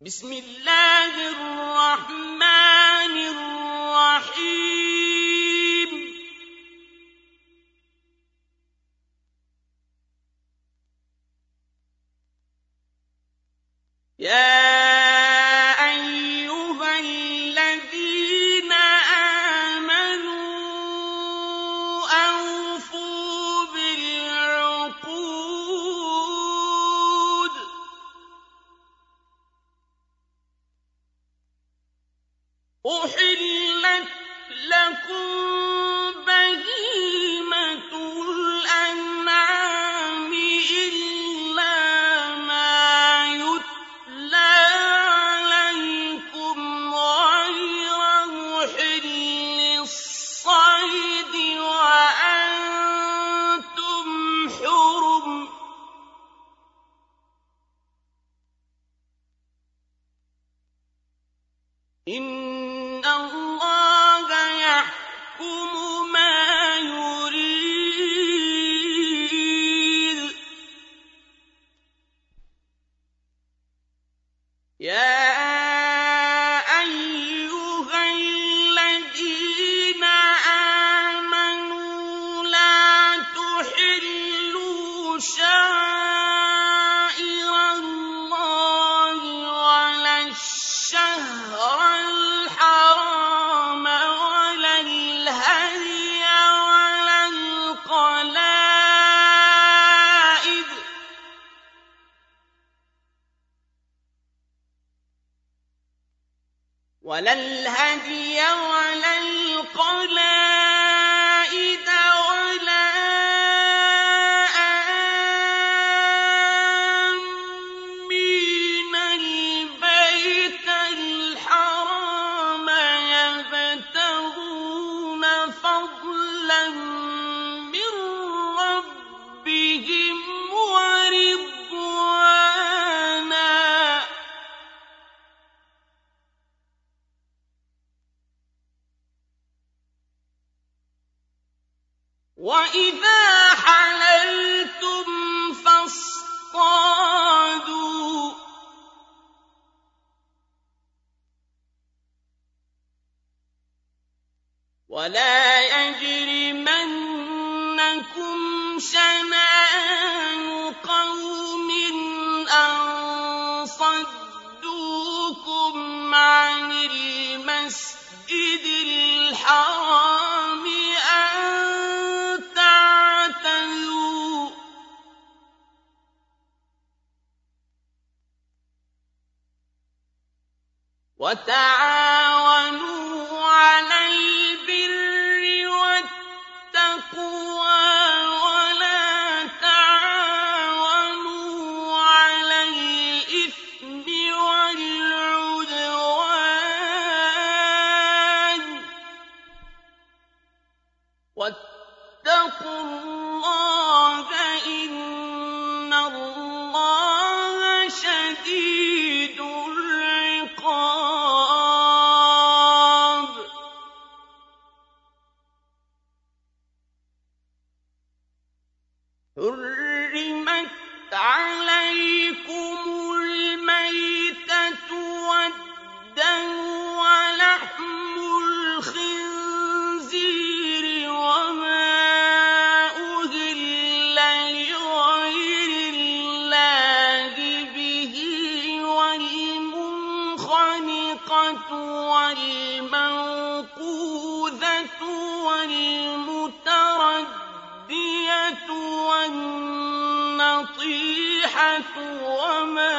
بسم الله الرحمن وَمَا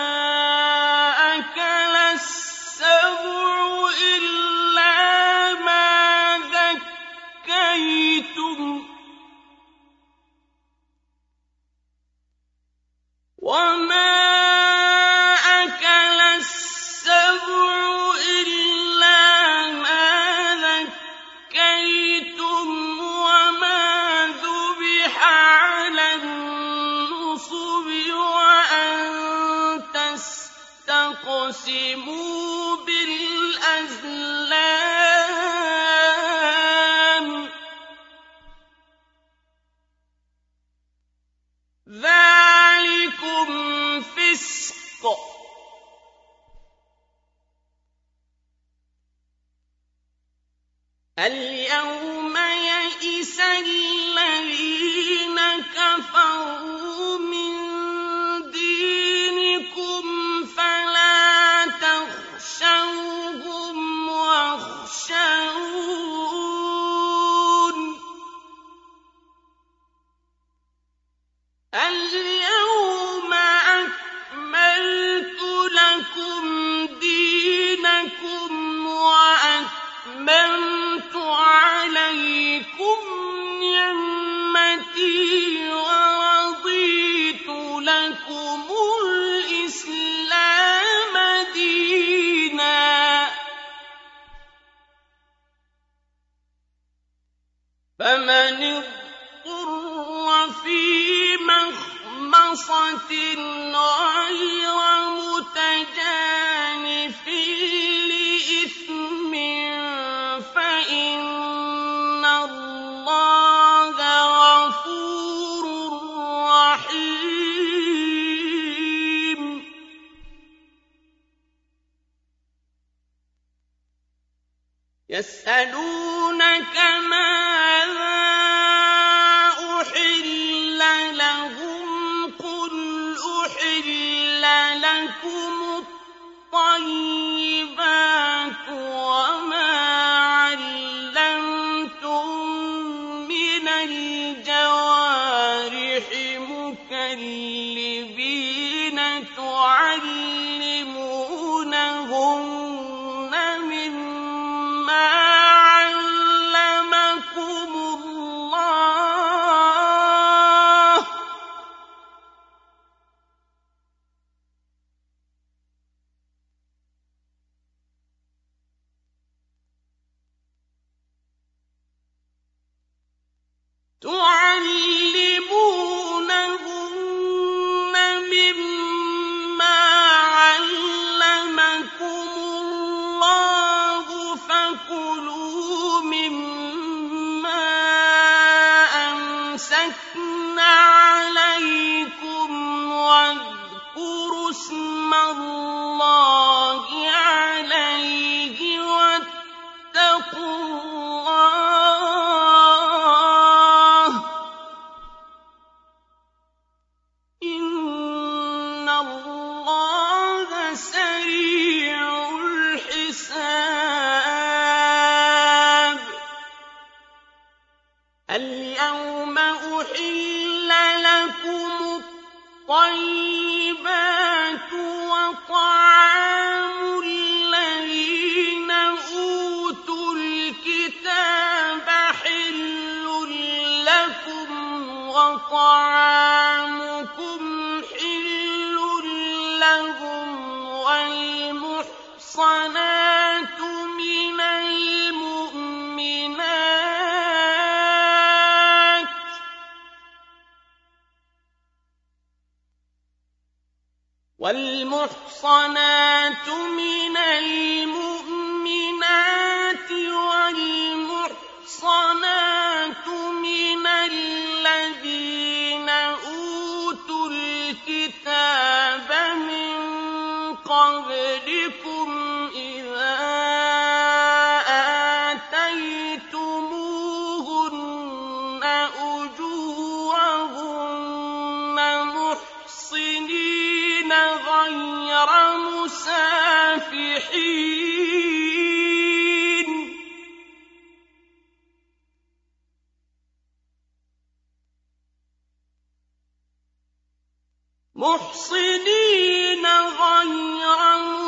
وَالْمُحْصَنَاتُ مِنَ الْمُؤْمِنَاتِ.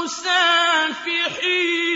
مُسَافِحِينَ.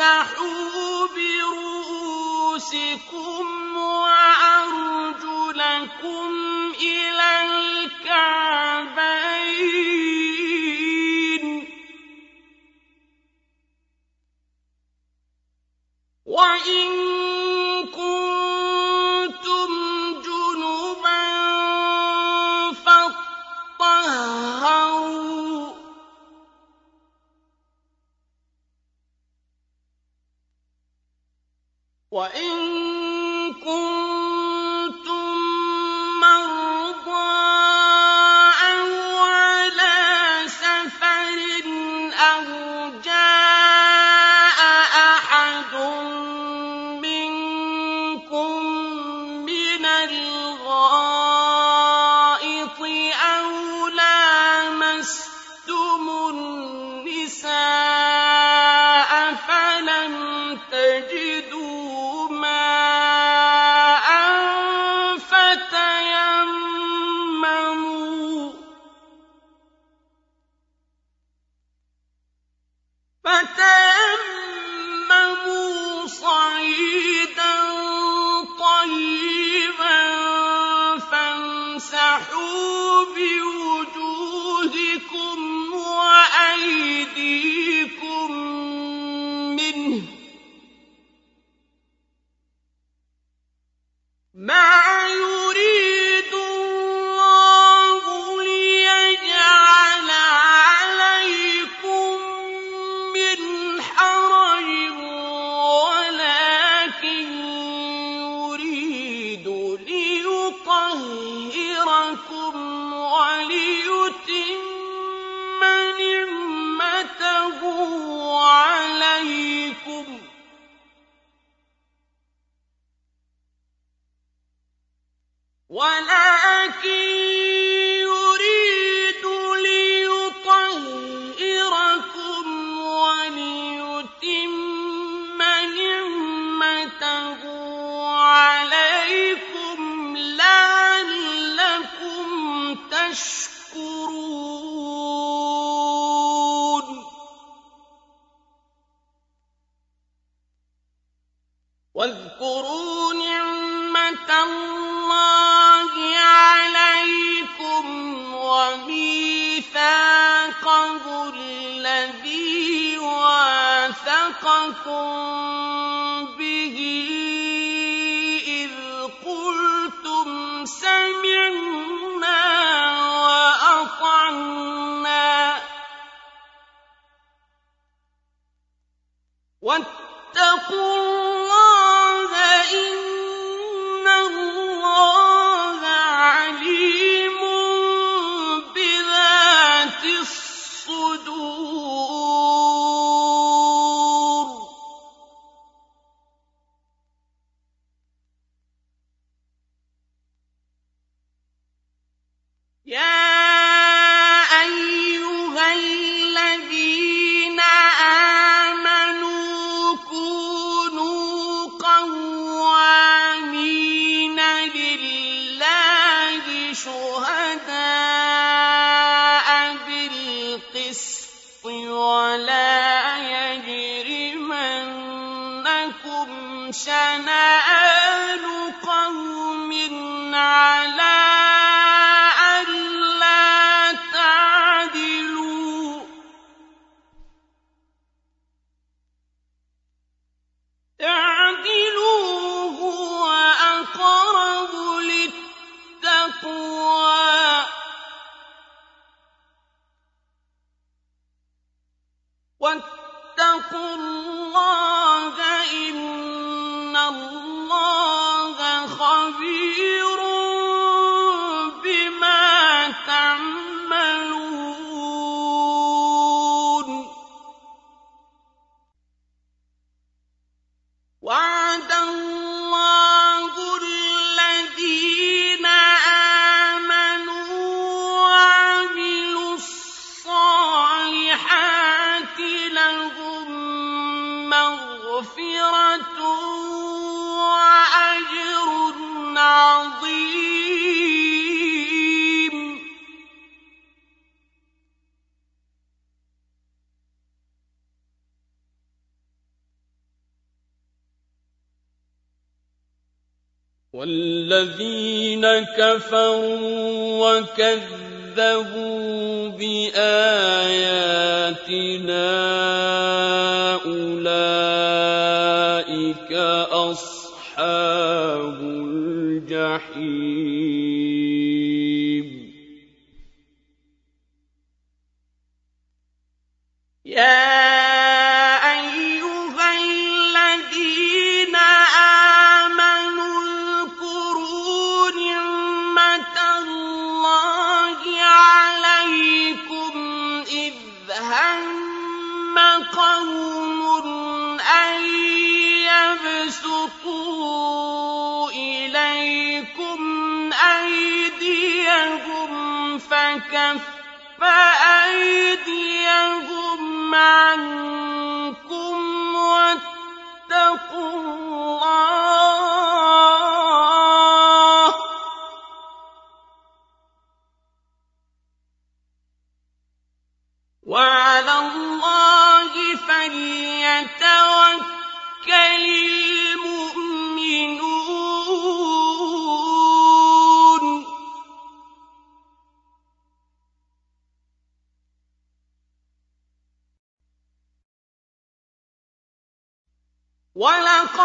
وَامْسَحُوا بِرُءُوسِكُمْ وَأَرْجُلَكُمْ إِلَى الْكَعْبَيْنِ ۚ لَعَلَّكُمْ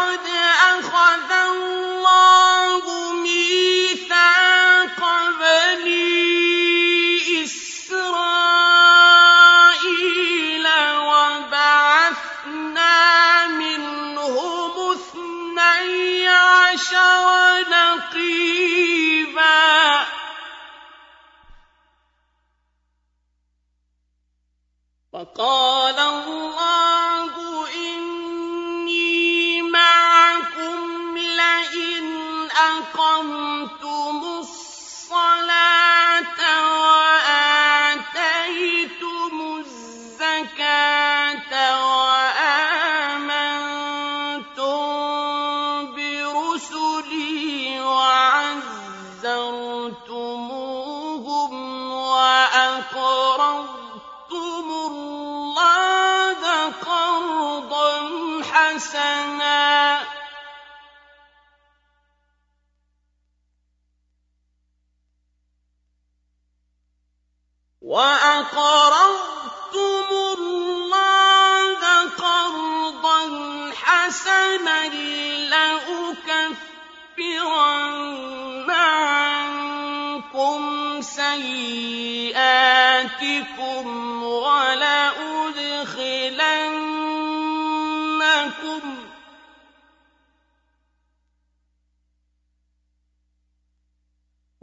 وَلَقَدْ أَخَذَ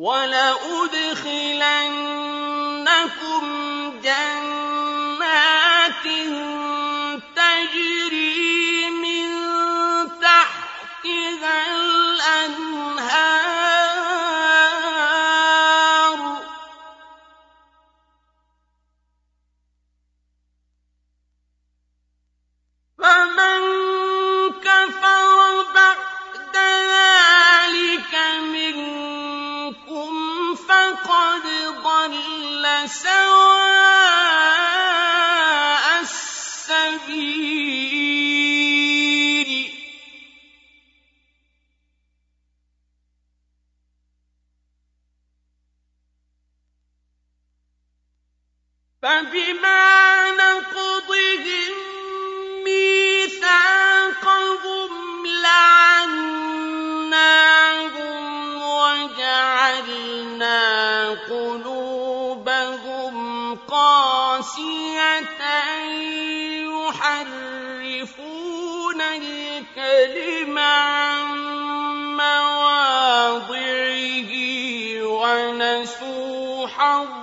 وَلَأُدْخِلَنَّكُمْ جَنَّاتٍ الْكَلِمَ عَن مَّوَاضِعِهِ وَنَسُوا حَظًّا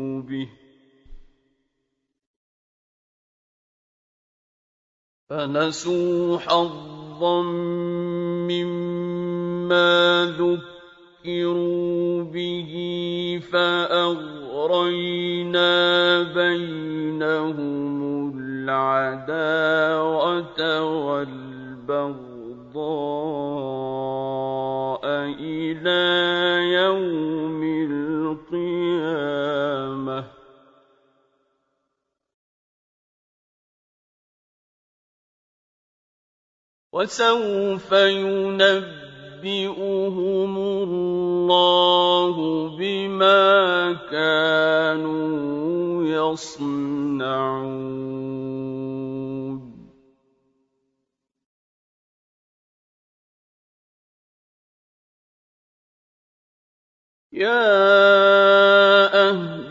فنسوا حظا مما ذكروا به فأغرينا بينهم العداوة والبغضاء إلى يوم القيامة. وسوف ينبئهم الله بما كانوا يصنعون. يا أهل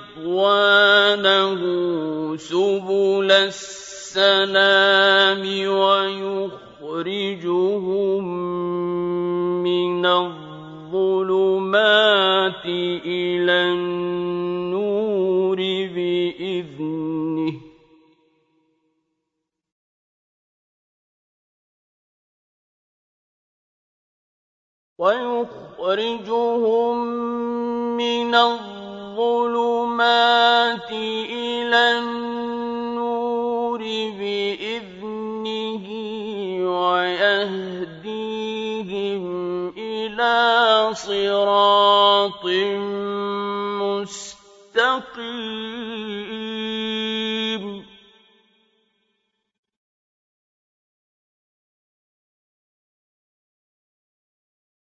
رضوانه سبل السلام ويخرجهم من الظلمات إلى النور بإذنه. ويخرجهم من الظلمات إلى النور بإذنه ويهديهم إلى صراط مستقيم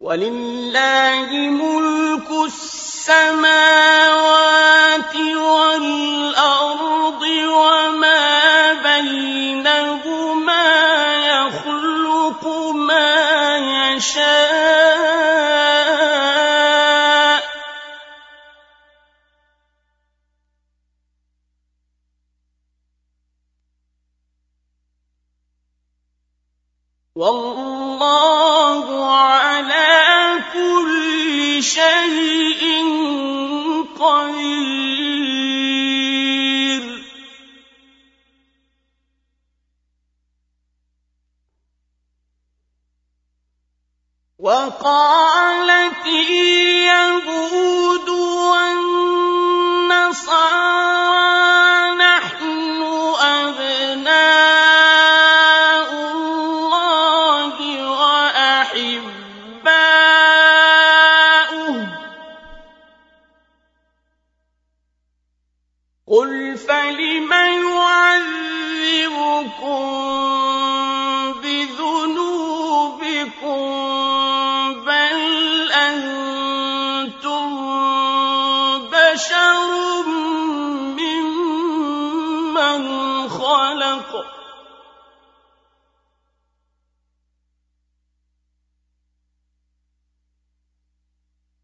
ولله ملك السماوات والأرض وما بينهما يخلق ما يشاء. والله شيء قدير. وقالت اليهود والنصارى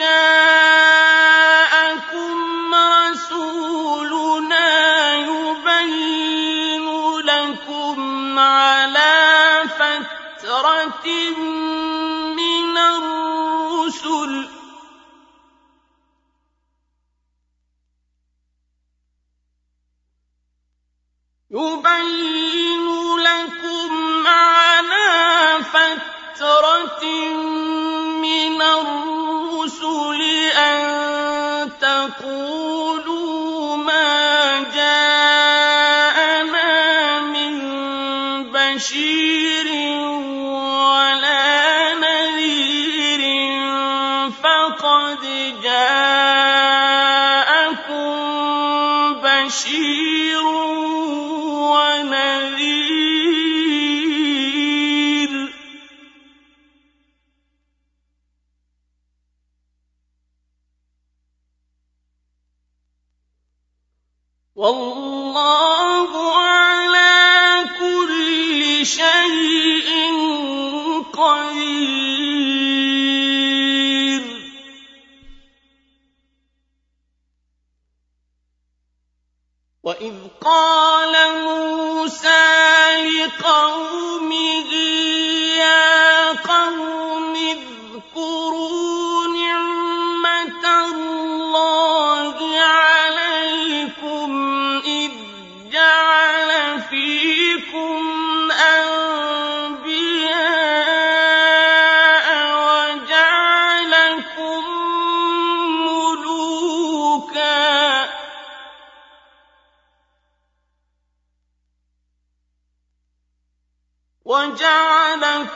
جَاءَ والله على كل شيء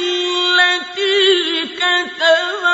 التي كتب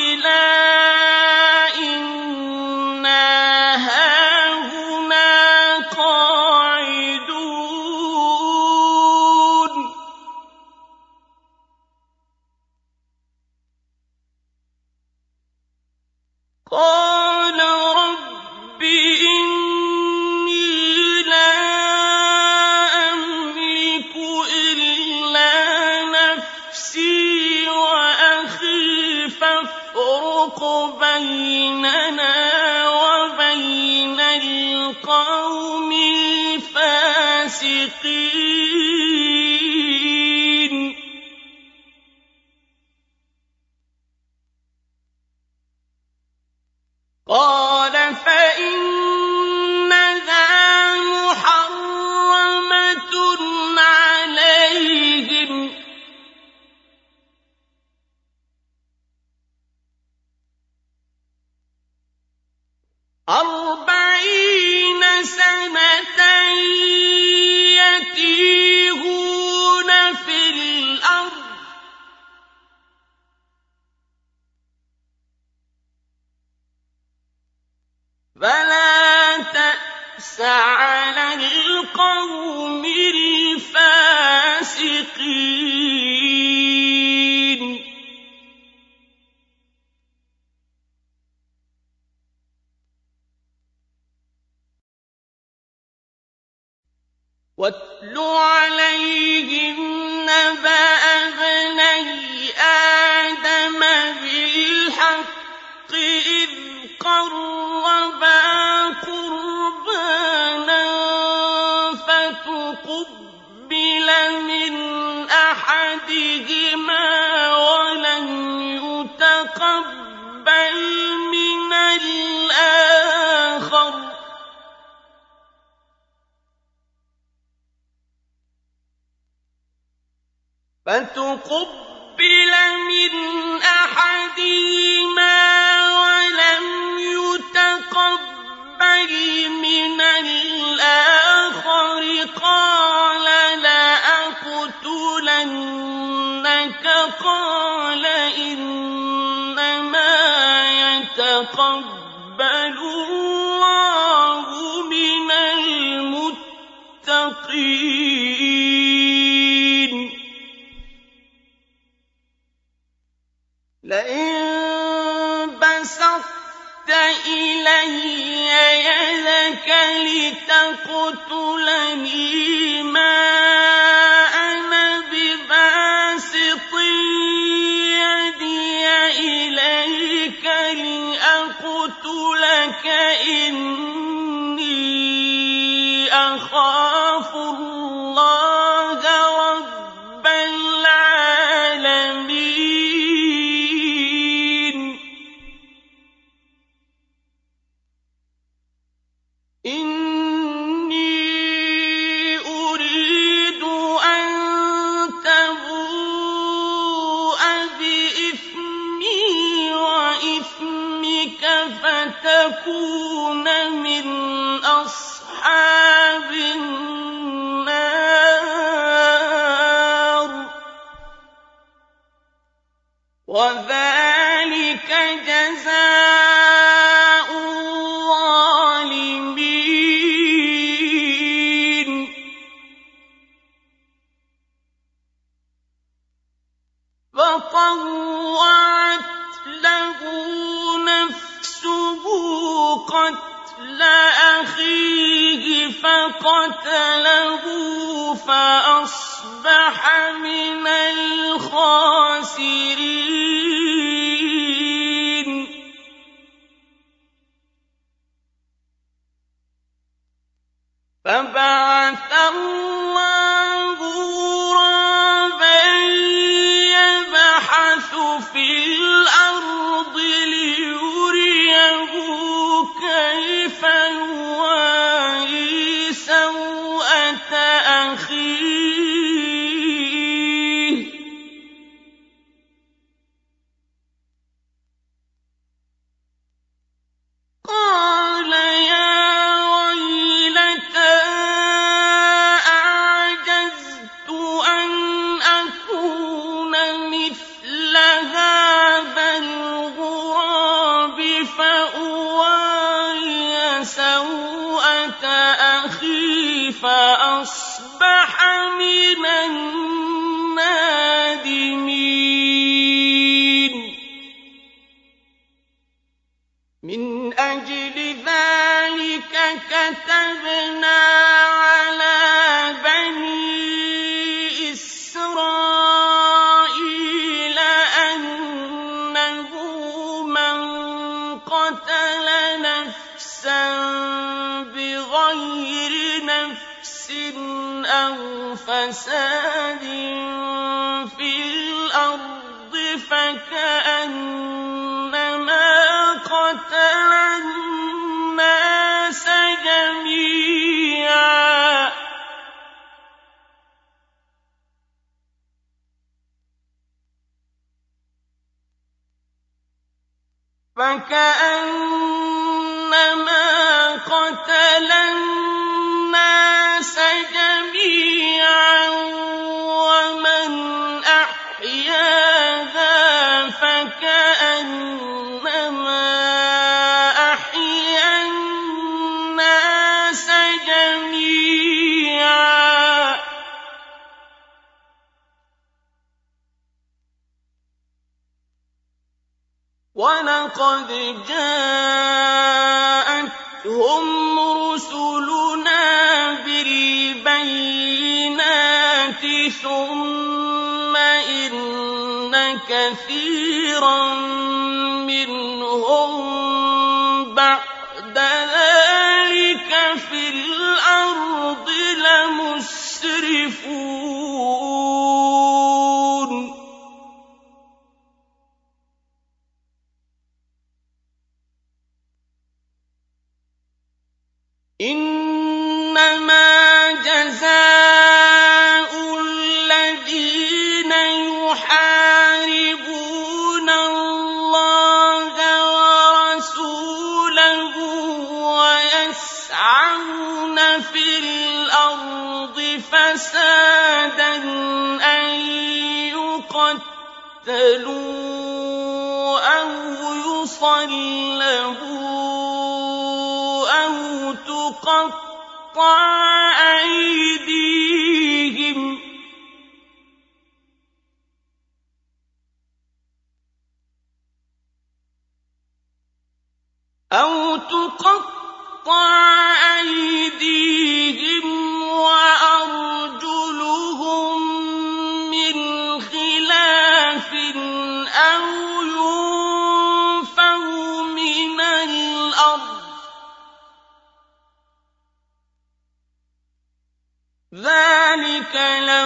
فَتُقُبِّلَ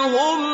لَهُمْ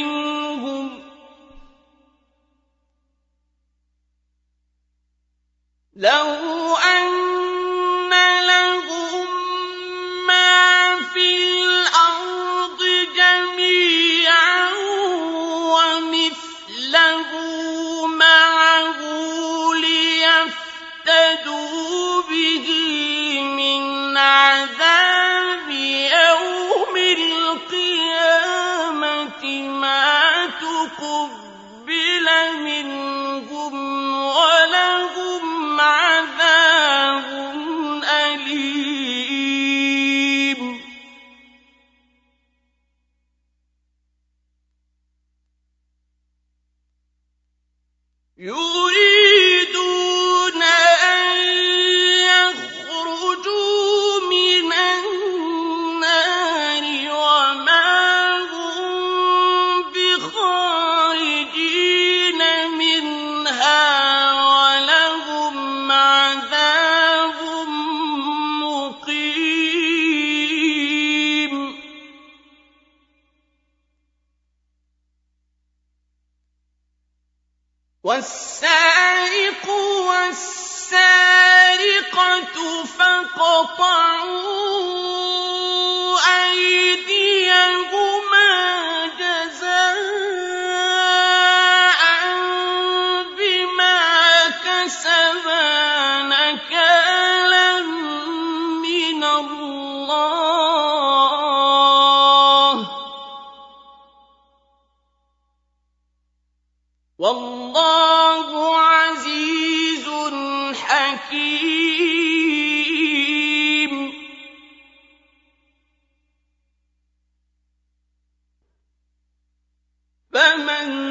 لَوْ أَنَّ لَهُم مَّا فِي الْأَرْضِ جَمِيعًا وَمِثْلَهُ مَعَهُ لِيَفْتَدُوا بِهِ مِنْ عَذَابِ يَوْمِ الْقِيَامَةِ مَا تُقُبِّلَ فمن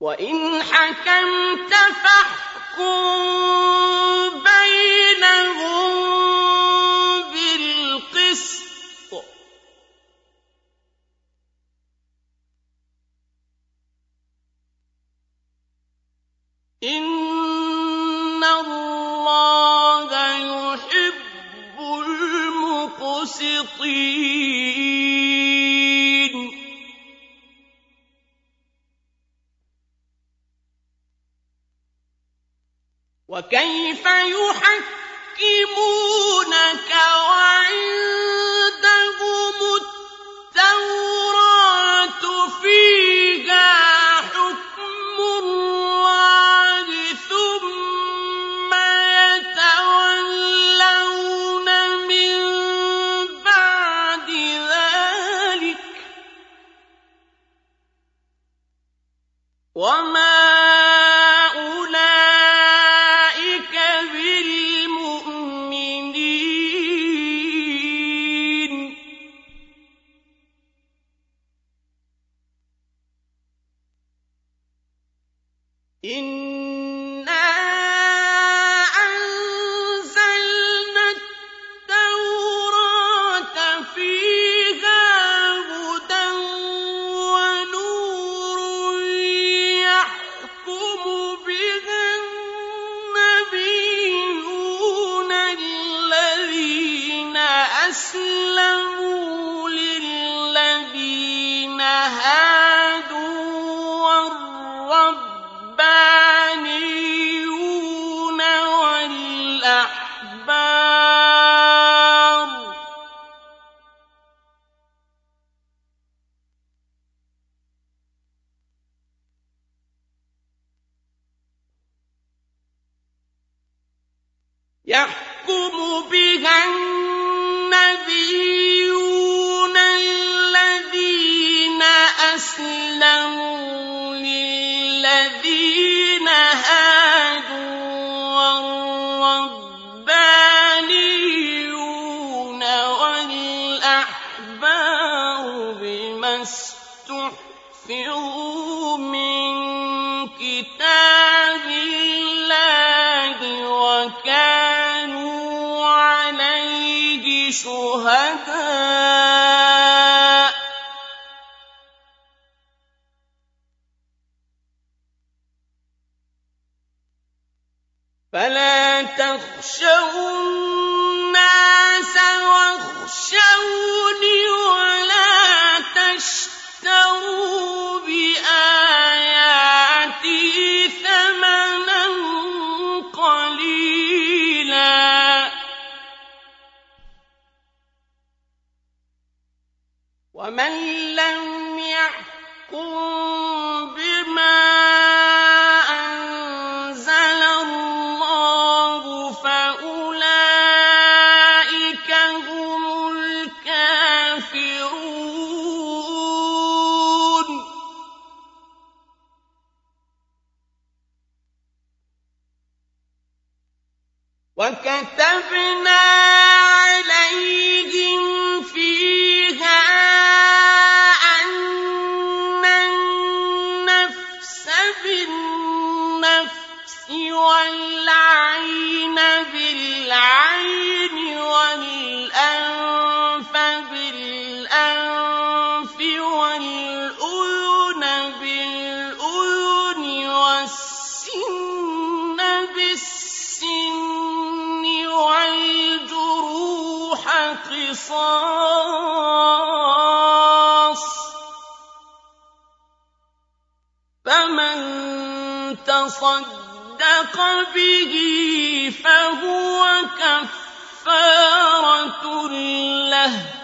وَإِنْ حَكَمْتَ فَاحْكُم. لم يحكم بما به فهو كفارة له.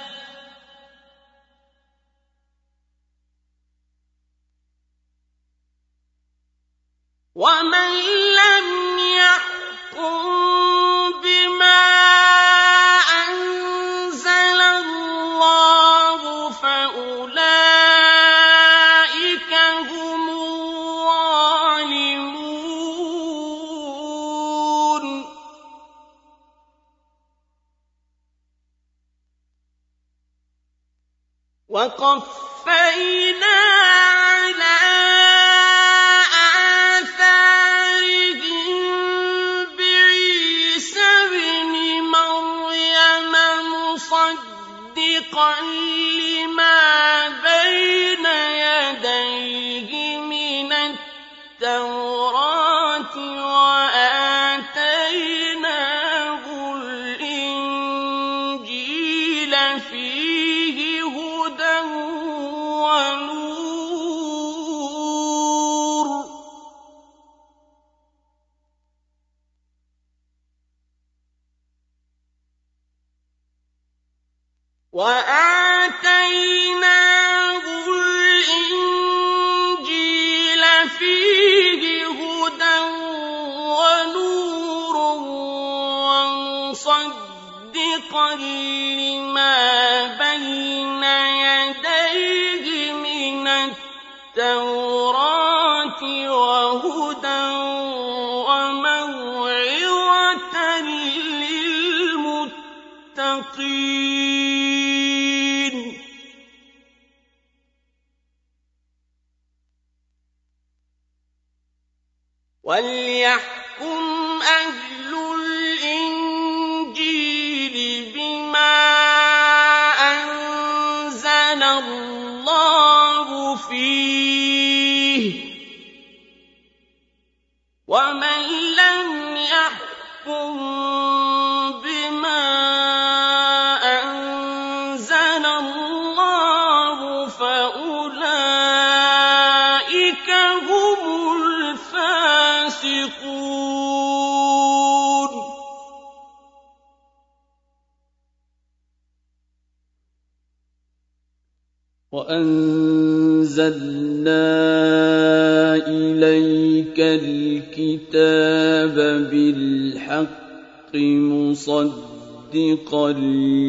مُصَدِّقًا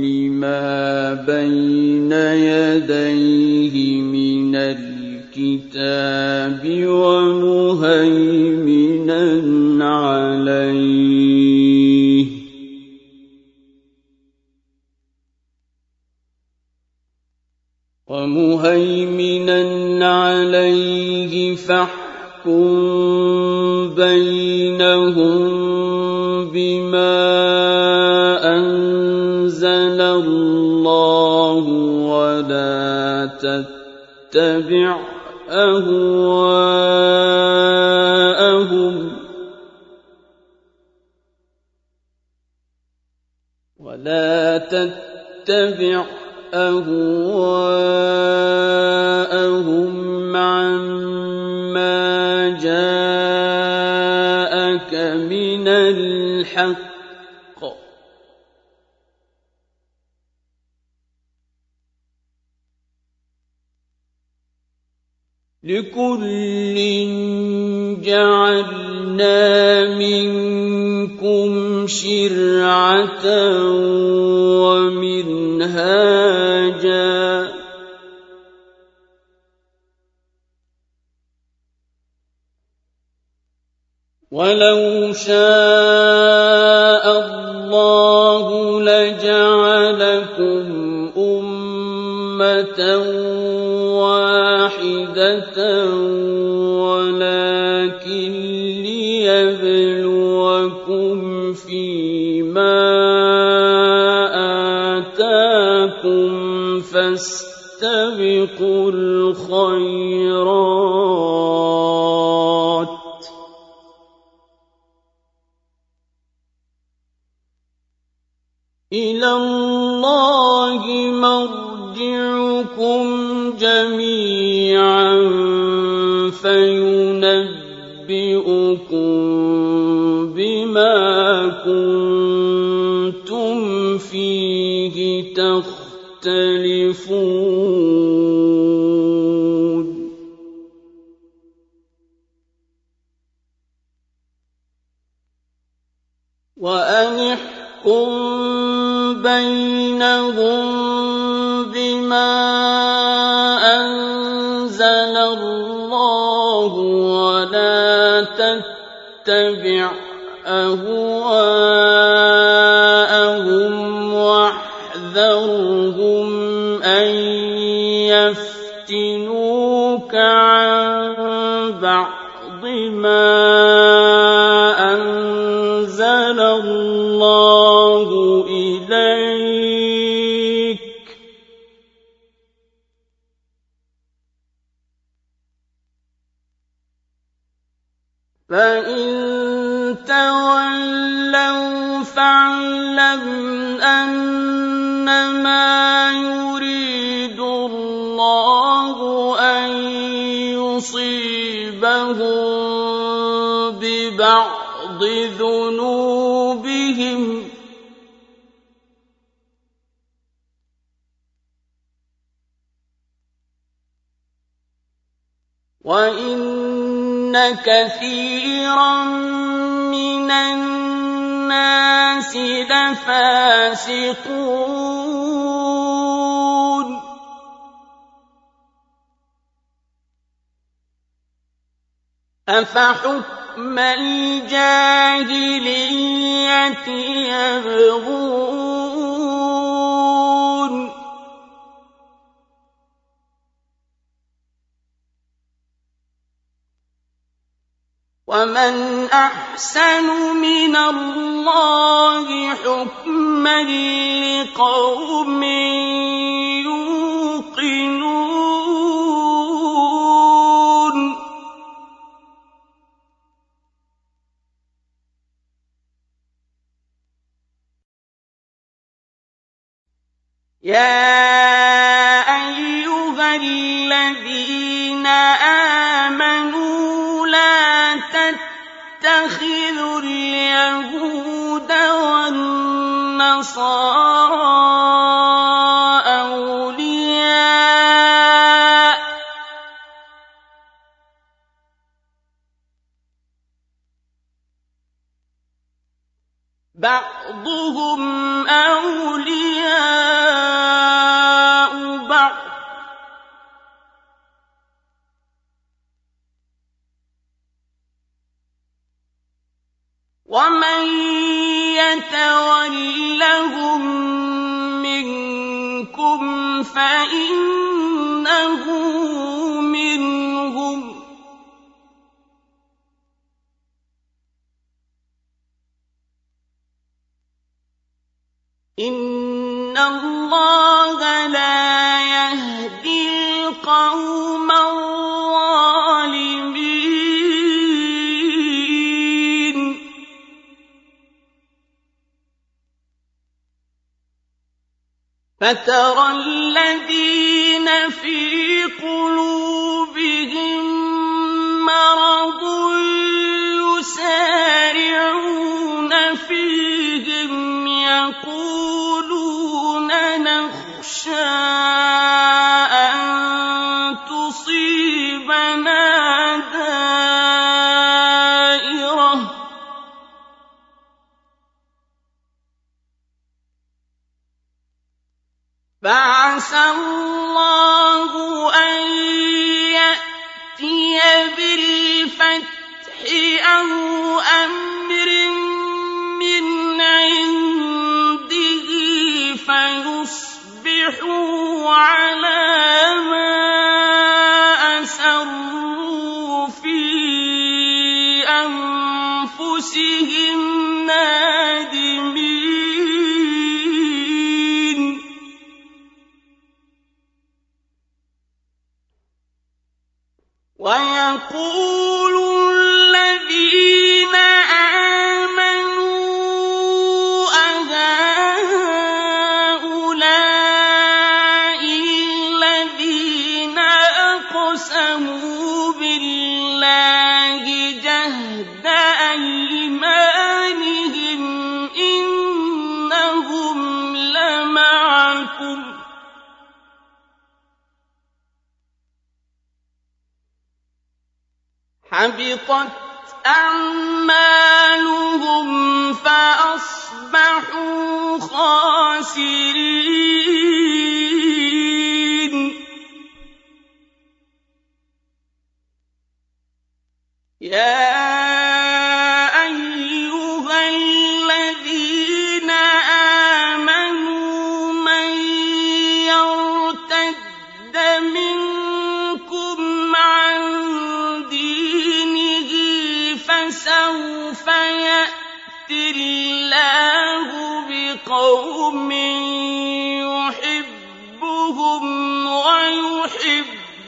لِّمَا بَيْنَ يَدَيْهِ مِنَ الْكِتَابِ وَمُهَيْمِنًا عَلَيْهِ. وَمُهَيْمِنًا عَلَيْهِ فَاحْكُم بَيْنَهُم تَتَّبِعْ أَهْوَاءَهُمْ. وَلَا تَتَّبِعْ أَهْوَاءَهُمْ عَمَّا جَاءَكَ مِنَ الْحَقِّ ۚ. لِكُلٍّ جَعَلْنَا مِنكُمْ شِرْعَةً وَمِنْهَاجًا ۚ. وَلَوْ شَاءَ فَاسْتَبِقُوا الْخَيْرَاتِ ۚ. إِلَى اللَّهِ مَرْجِعُكُمْ جَمِيعًا فَيُنَبِّئُكُم بِمَا كُنتُمْ فِيهِ تَخْتَلِفُونَ وَأَنِ احْكُم بَيْنَهُم بِمَا أَنزَلَ اللَّهُ وَلَا تَتَّبِعْ أَهْوَاءَهُمْ. بَعْضِ مَا أَنزَلَ اللَّهُ إِلَيْكَ ۖ. فَإِن ذُنُوبِهِمْ ۗ وَإِنَّ كَثِيرًا مِّنَ النَّاسِ لَفَاسِقُونَ أَفَحُكْمَ الْجَاهِلِيَّةِ يَبْغُونَ؟ ومن أحسن من الله حكما لقوم يوقنون. يا القوم فترى الذين في قلوبهم الله أن يأتي بالفتح أو أمر من عنده فيصبحوا على ما أسروا في أنفسهم ويقول الذين حبطت أعمالهم فأصبحوا خاسرين. يا بقوم يحبهم ويحبونه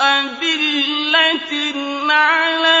أذلة على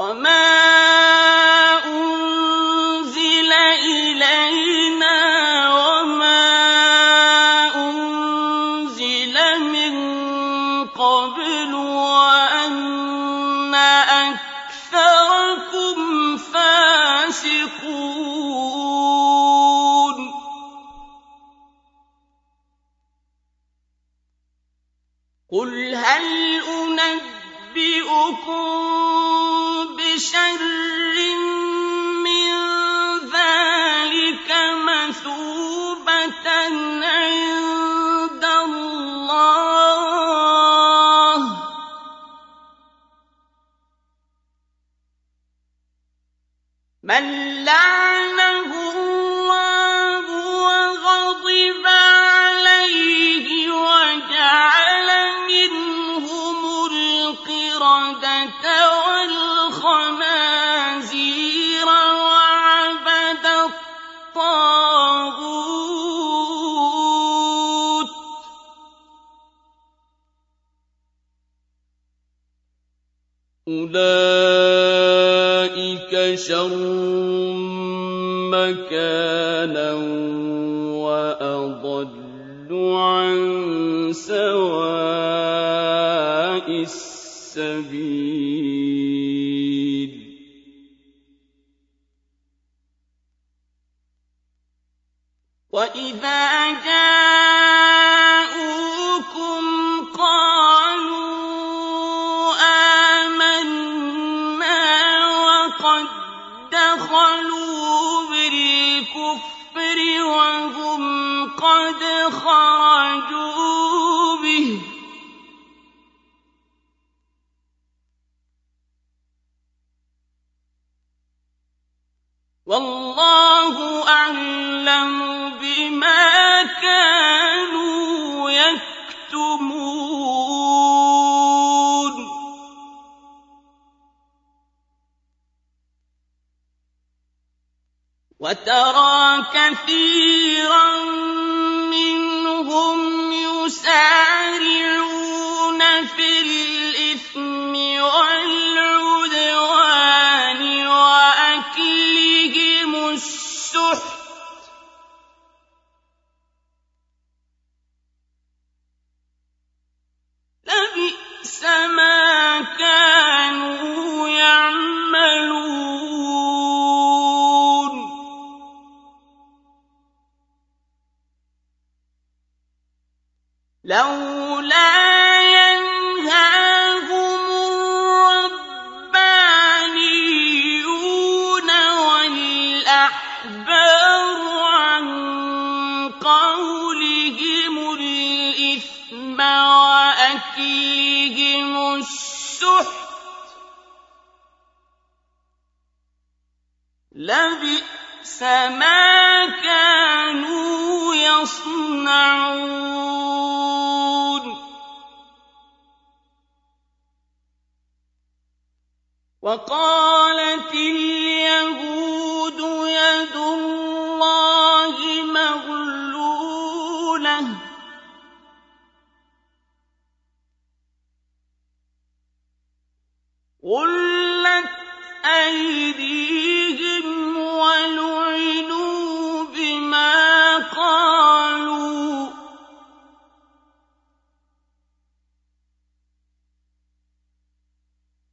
وما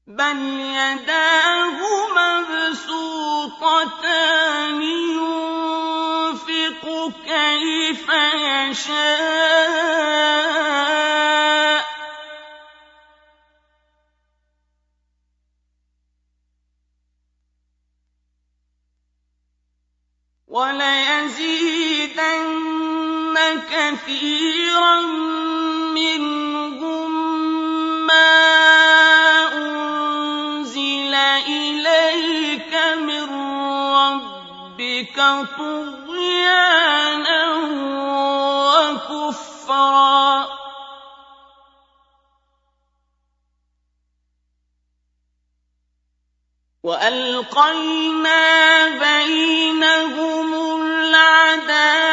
بَلْ يَدَاهُ مَبْسُوطَتَانِ يُنفِقُ كَيْفَ يَشَاءُ ۚ وَلَيَزِيدَنَّ كَثِيرًا ربك طغيانا وكفرا. وألقينا بينهم العداوه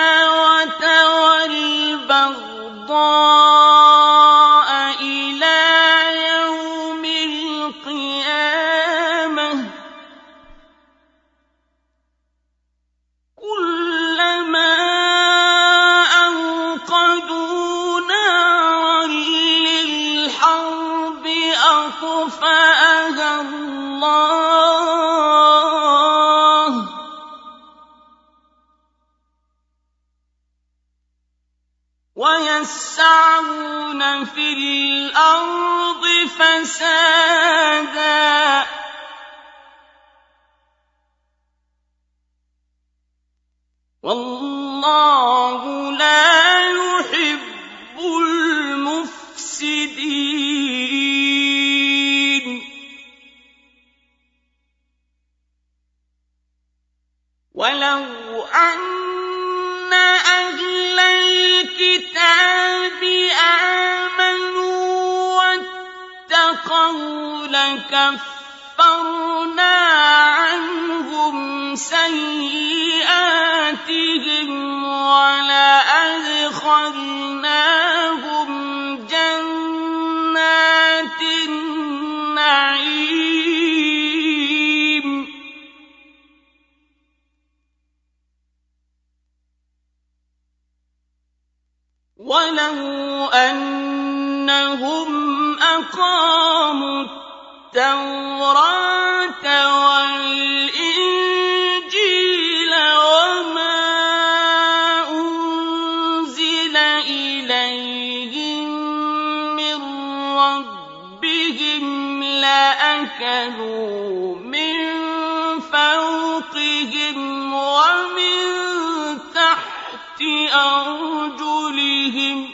في الأرض فسادا. والله لا يحب المفسدين. ولو أن تَتَّقَوْا لَكَفَّرْنَا عَنْهُمْ سَيِّئَاتِهِمْ ولا أدخلناهم جَنَّاتِ النَّعِيمِ وَلَوْ أَنَّهُمْ أقاموا التوراة والإنجيل وما أنزل إليهم من ربهم لأكلوا من فوقهم ومن تحت أرجلهم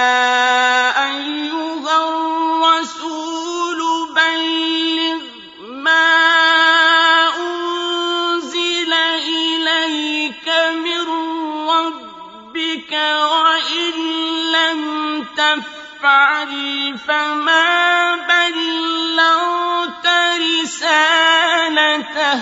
فما بلغت رسالته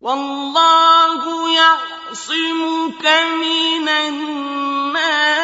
والله يعصمك من الناس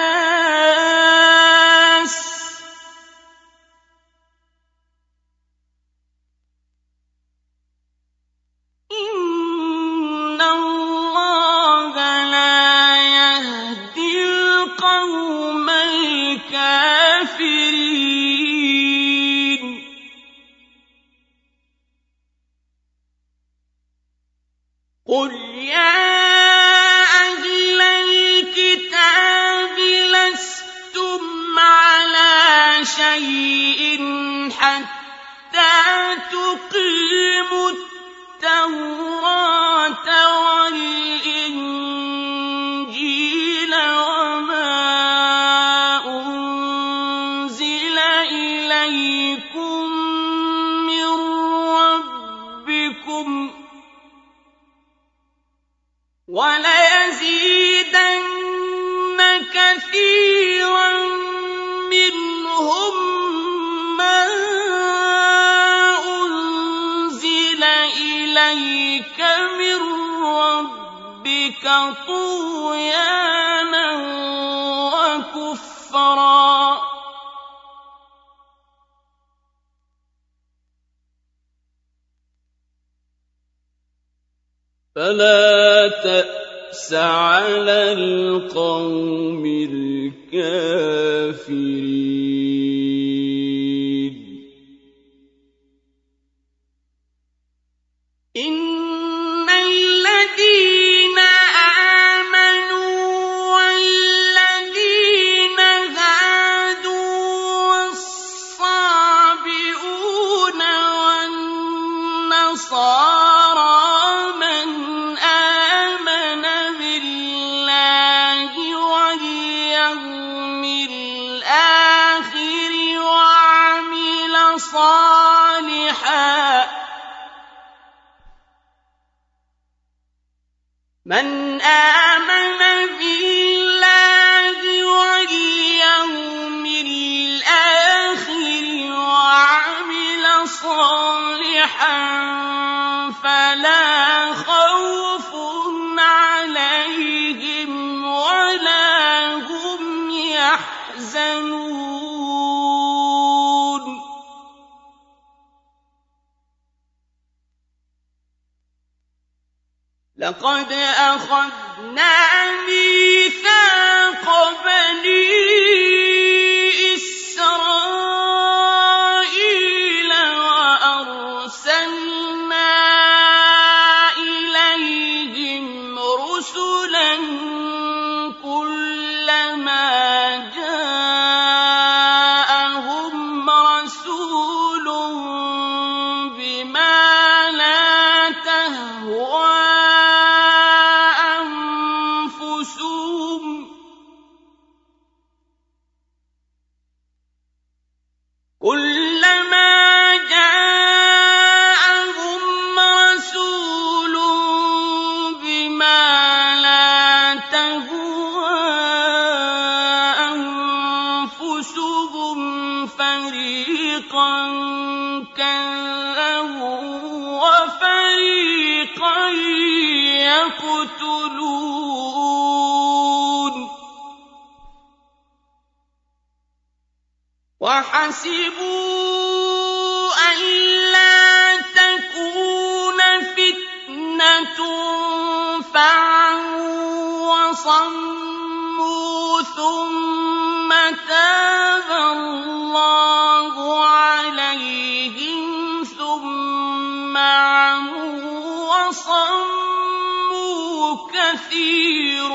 كَثِيرٌ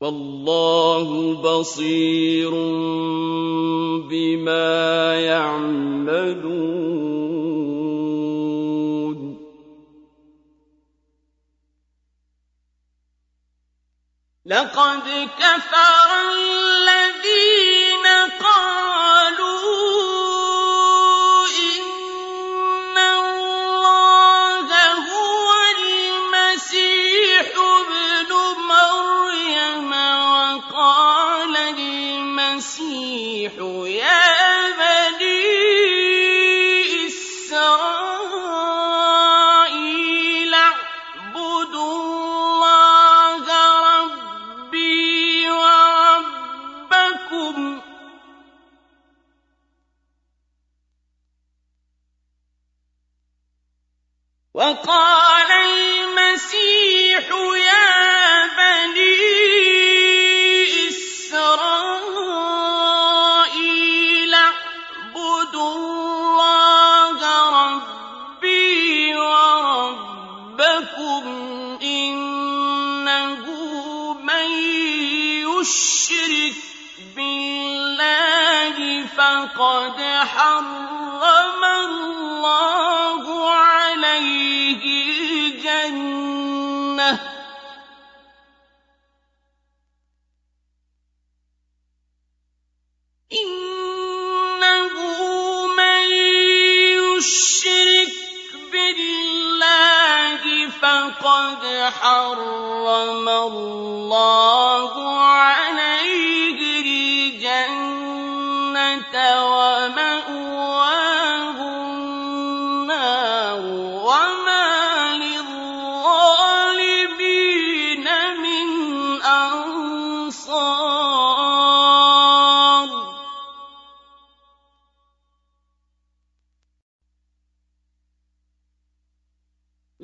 وَاللَّهُ بَصِيرٌ بِمَا يَعْمَلُونَ. لَقَدْ كَفَرَ الَّذِينَ قَالُوا حرم الله عليه الجنة. إنه من يشرك بالله فقد حرم الله.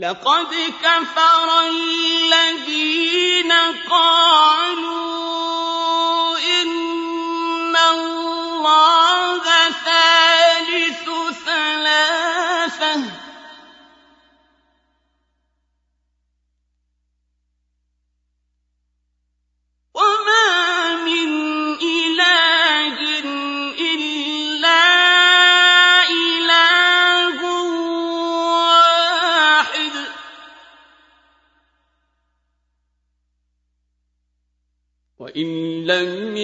لقد كفر الذين قالوا إن الله ثالث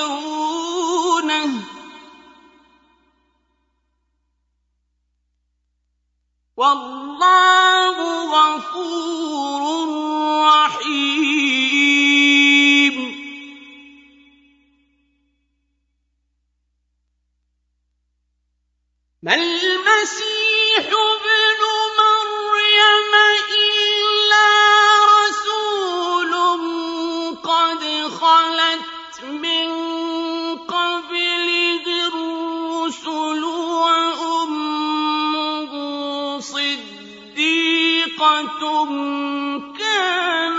ويستغفرونه والله غفور رحيم. ما المسيح صديقة كانا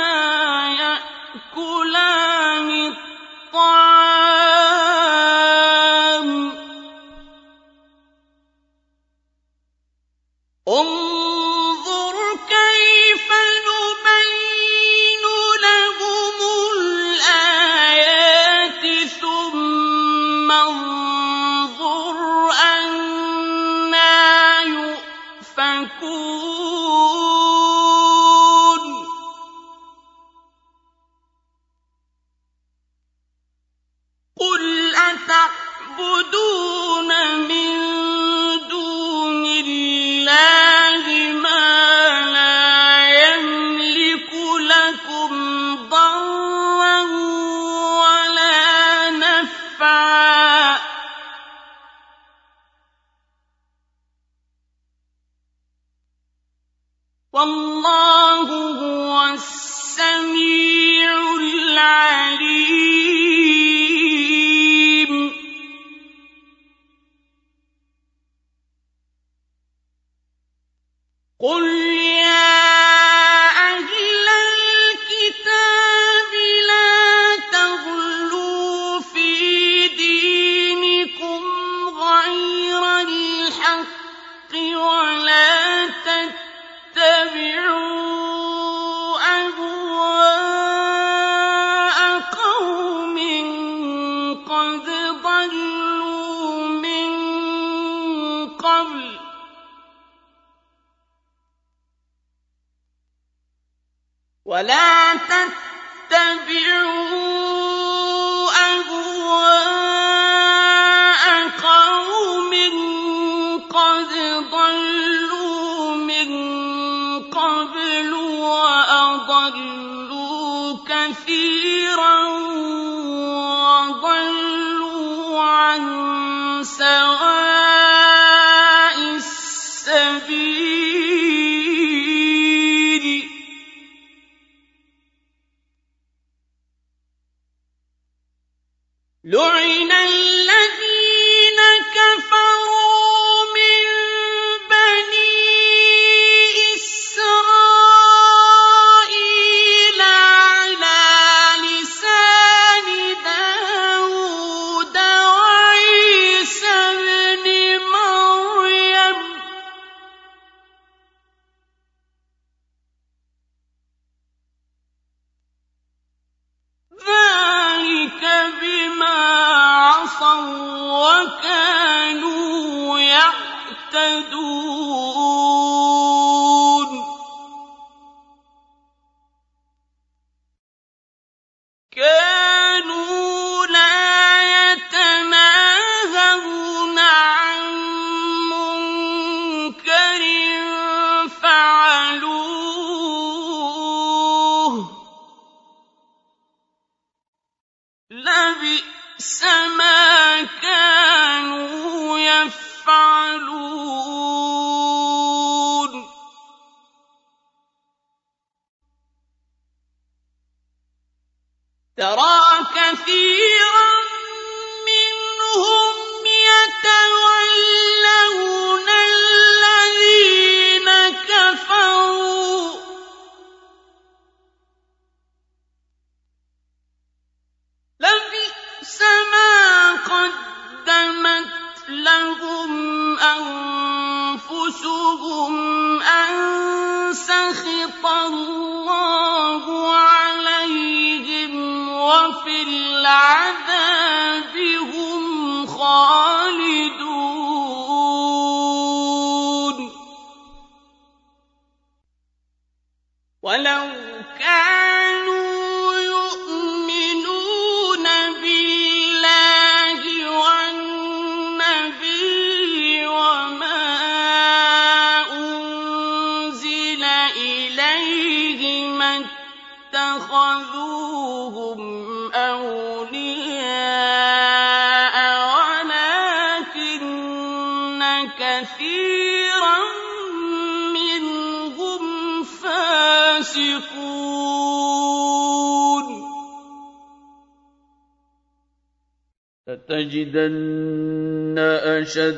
لتجدن أشد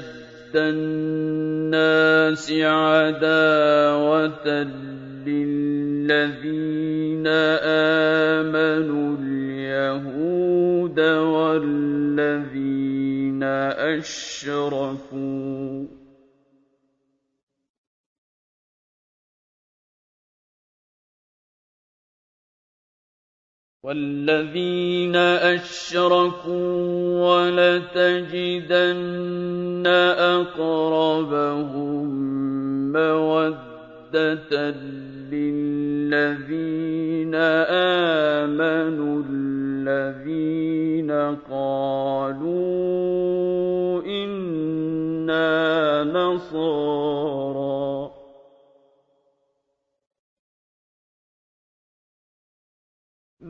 الناس عداوة للذين آمنوا اليهود والذين أشركوا والذين أشركوا ولتجدن أقربهم مودة للذين آمنوا الذين قالوا إنا نصارى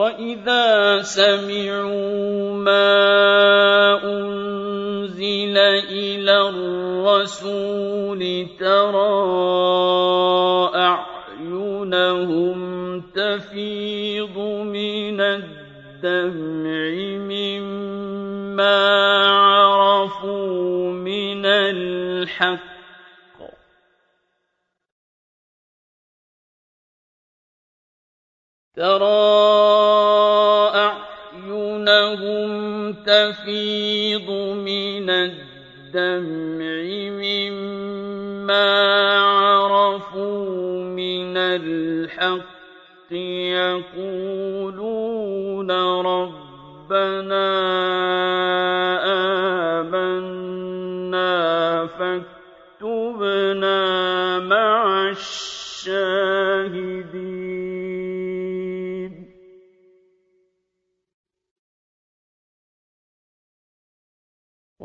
واذا سمعوا ما انزل إلى الرسول ترى اعينهم تفيض من الدمع مما عرفوا من الحق ترى أعينهم تفيض من الدمع مما عرفوا من الحق يقولون ربنا آمنا فاكتبنا مع الشاهدين.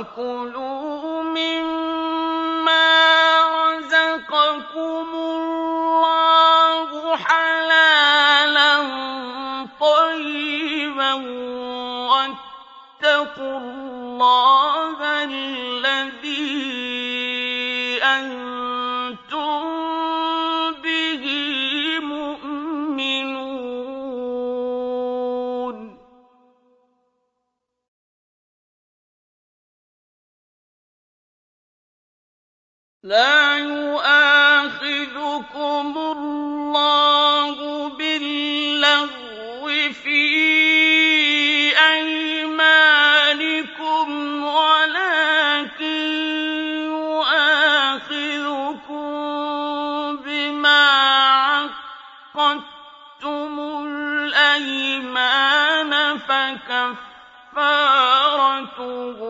وكلوا مما فكفارته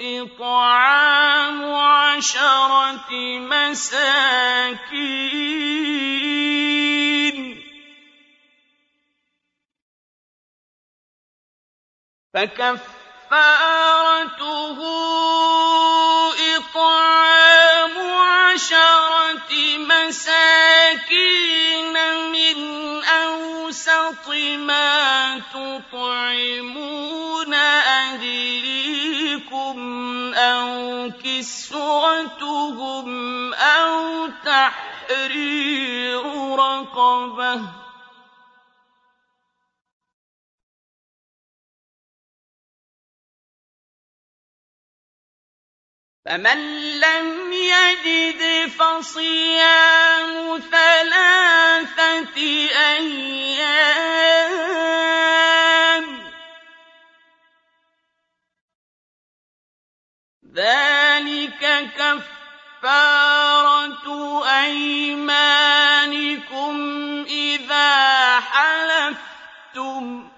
إطعام عشرة مساكين. فكفارته إطعام عشرة مساكين من أوسط ما تطعمون أهليكم أو كسوتهم أو تحرير رقبة فَمَن لَّمْ يَجِدْ فَصِيَامُ ثَلَاثَةِ أَيَّامٍ ۚ ذَٰلِكَ كَفَّارَةُ أَيْمَانِكُمْ إِذَا حَلَفْتُمْ ۚ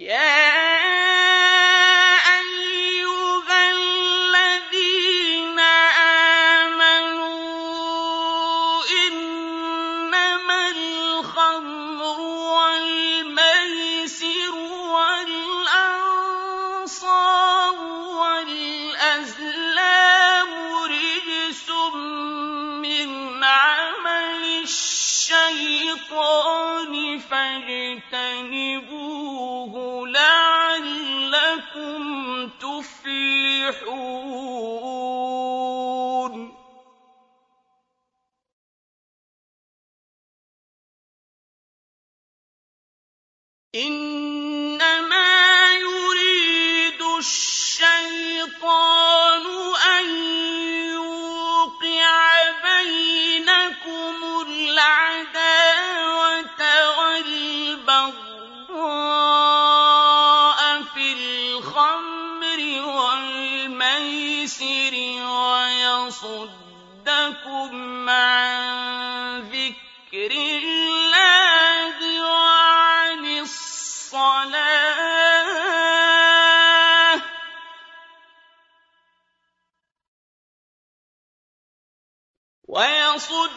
Yeah. تُفْلِحُونَ إِنَّمَا الصَّلَاةِ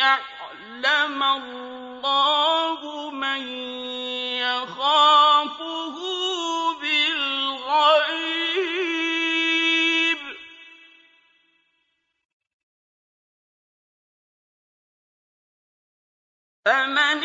لِيَعْلَمَ اللَّهُ مَن يَخَافُهُ بِالْغَيْبِ ۚ. فَمَنِ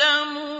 يَعْلَمُ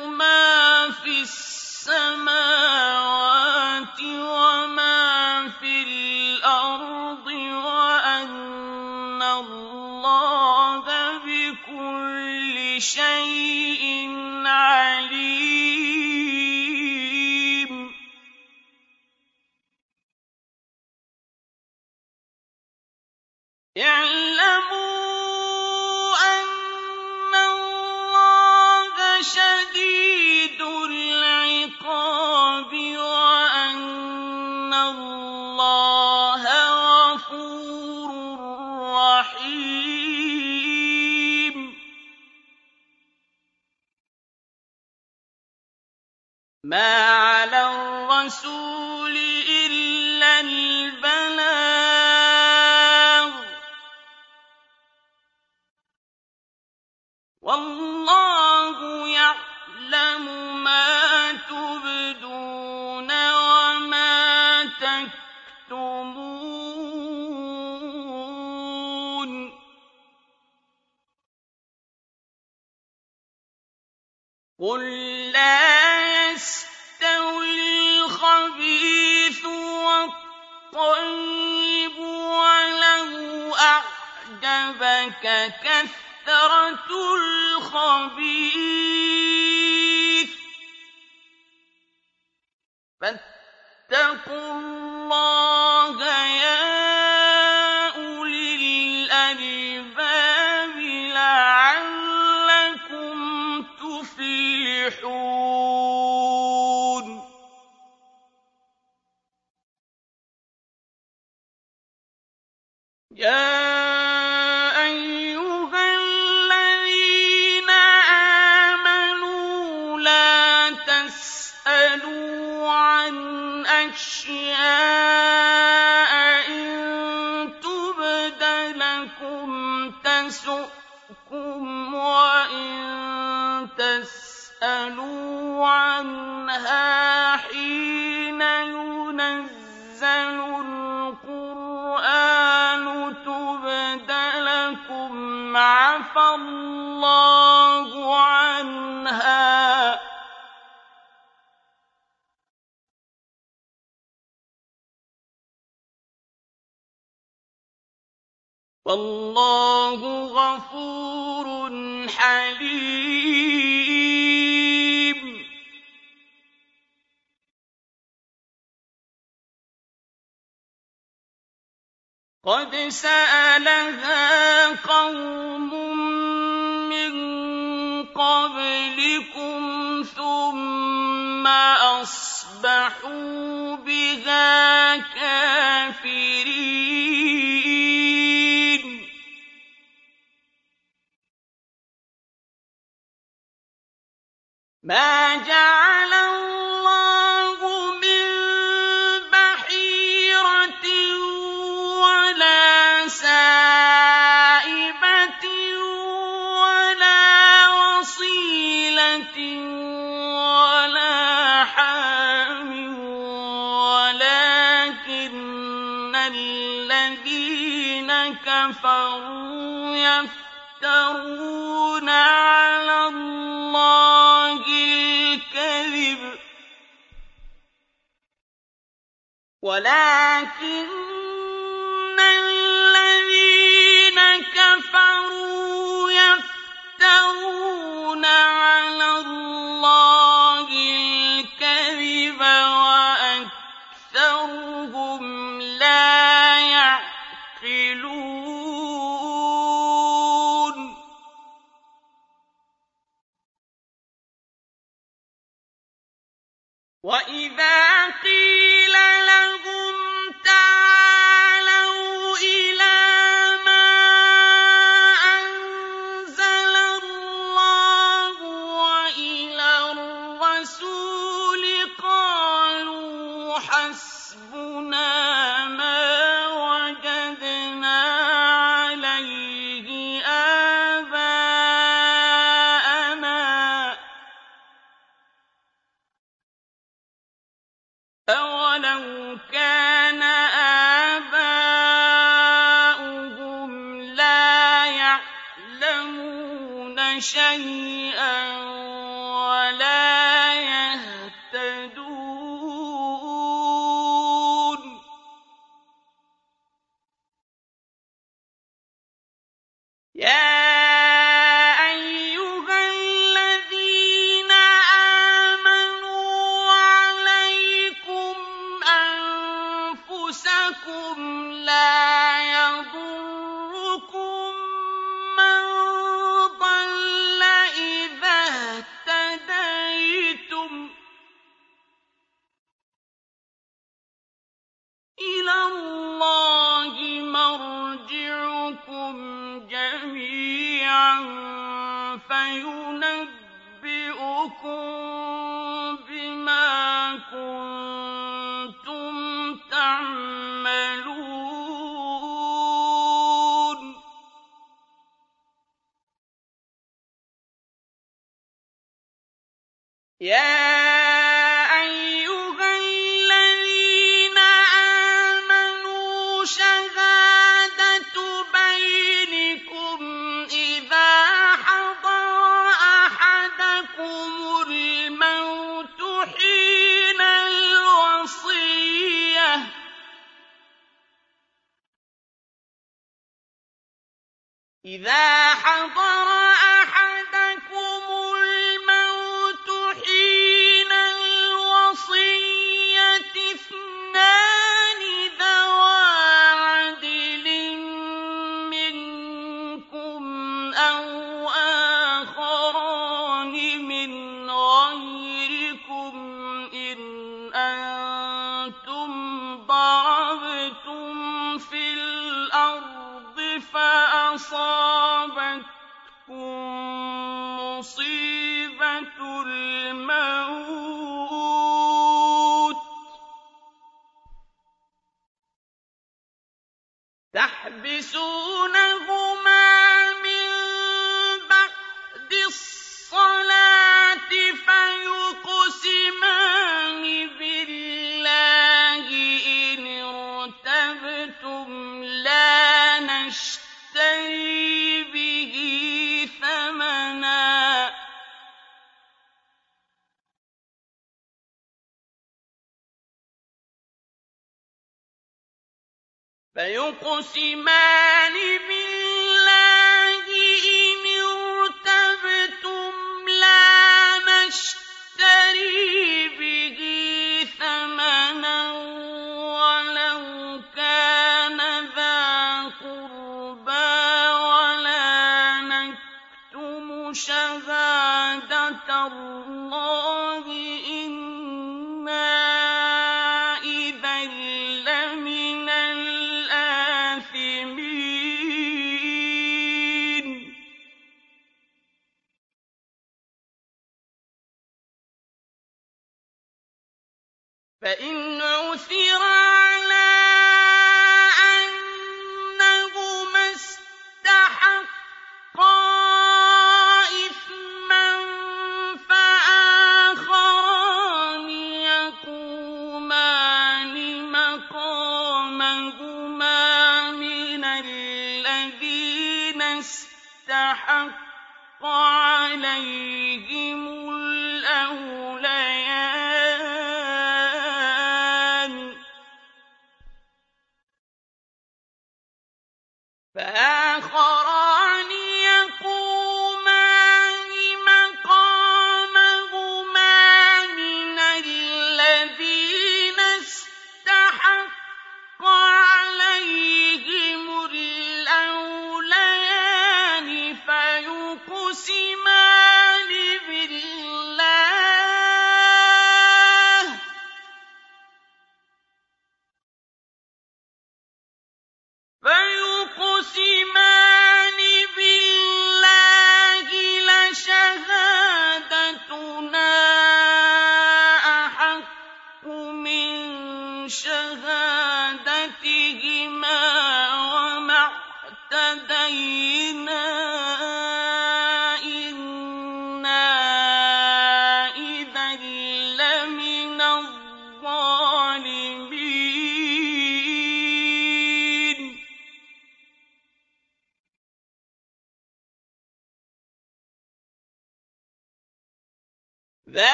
فَإِنْ عُثِرَ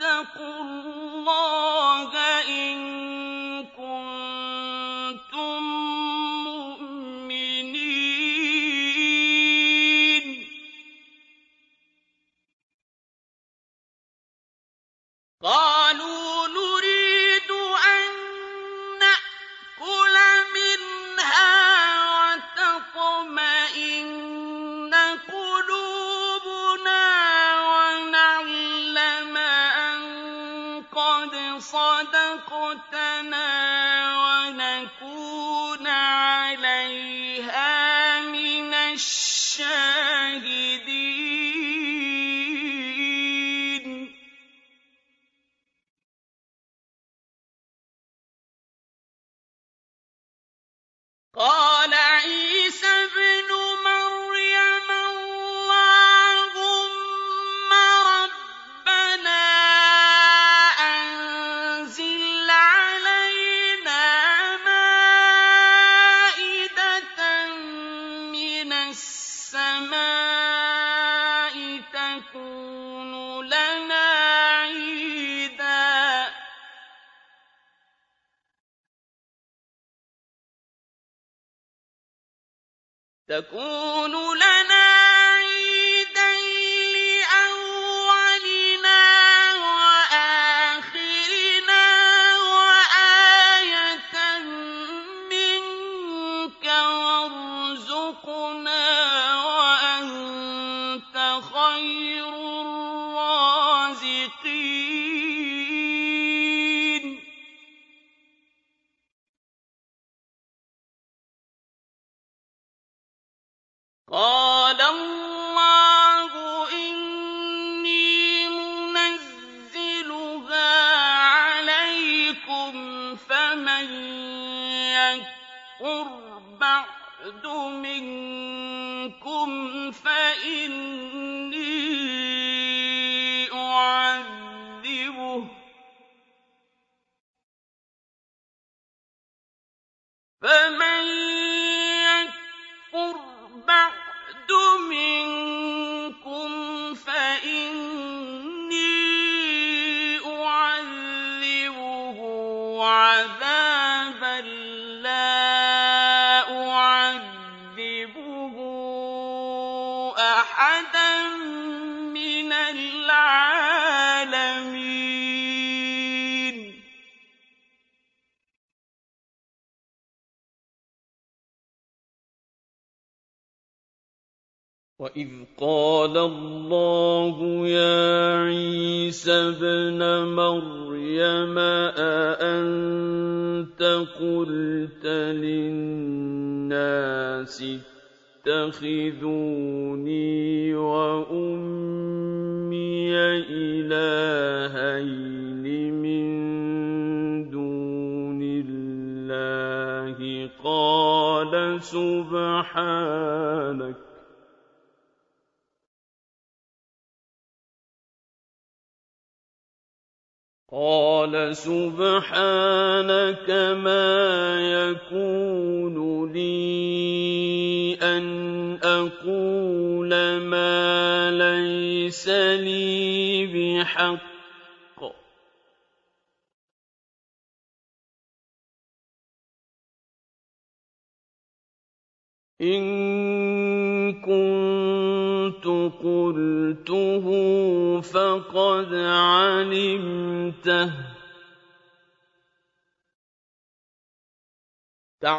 فَاتَّقُوا اللَّهَ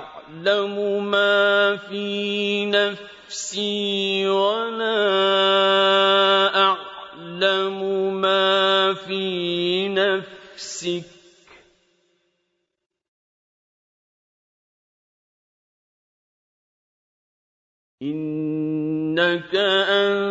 اعلم ما في نفسي ولا أعلم ما في نفسك. إنك أنت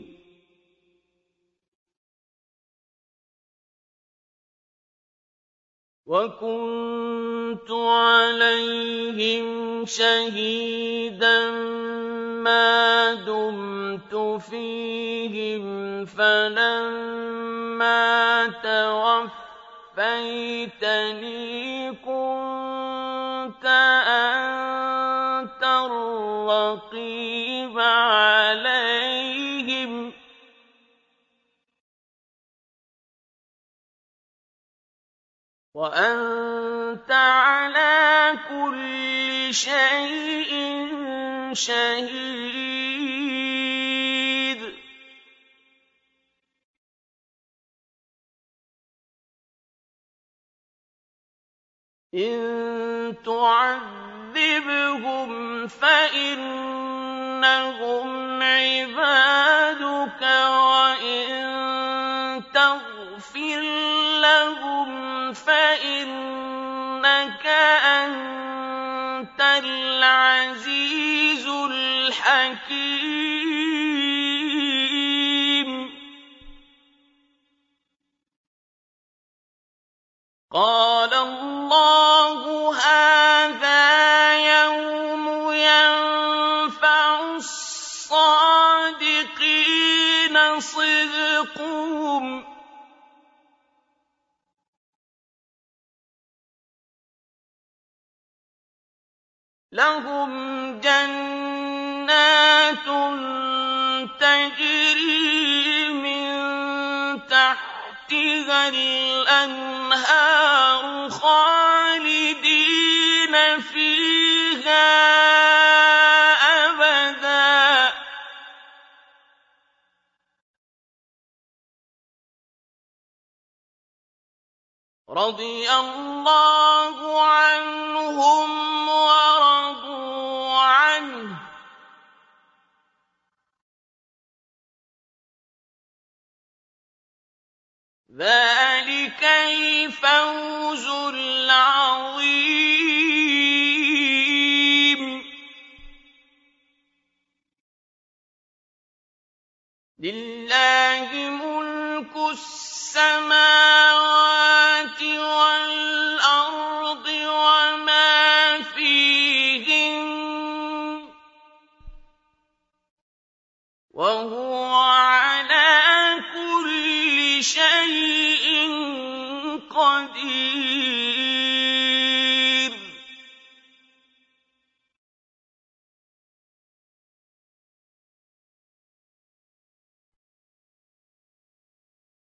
وَكُنتُ عَلَيْهِمْ شَهِيدًا مَّا دُمْتُ فِيهِمْ ۖ فَلَمَّا تَوَفَّيْتَنِي كُنتَ أَنتَ الرَّقِيبَ عَلَيْهِمْ ۚ وَأَنتَ عَلَىٰ كُلِّ شَيْءٍ شَهِيدٌ. إِن تُعَذِّبْهُمْ فَإِنَّهُمْ عِبَادُكَ وَإِن تَغْفِرْ لَهُمْ فَإِنَّكَ أَنتَ الْعَزِيزُ الْحَكِيمُ. قَالَ اللَّهُ هَٰذَا يَوْمُ لَهُمْ جَنَّاتٌ تَجْرِي مِن تَحْتِهَا الْأَنْهَارُ خَالِدِينَ فِيهَا أَبَدًا ۖ. رَّضِيَ اللَّهُ عَنْهُمْ وَرَضُوا ذلك الفوز العظيم. لله ملك السماوات والارض وما فيهن وهو شيء قدير.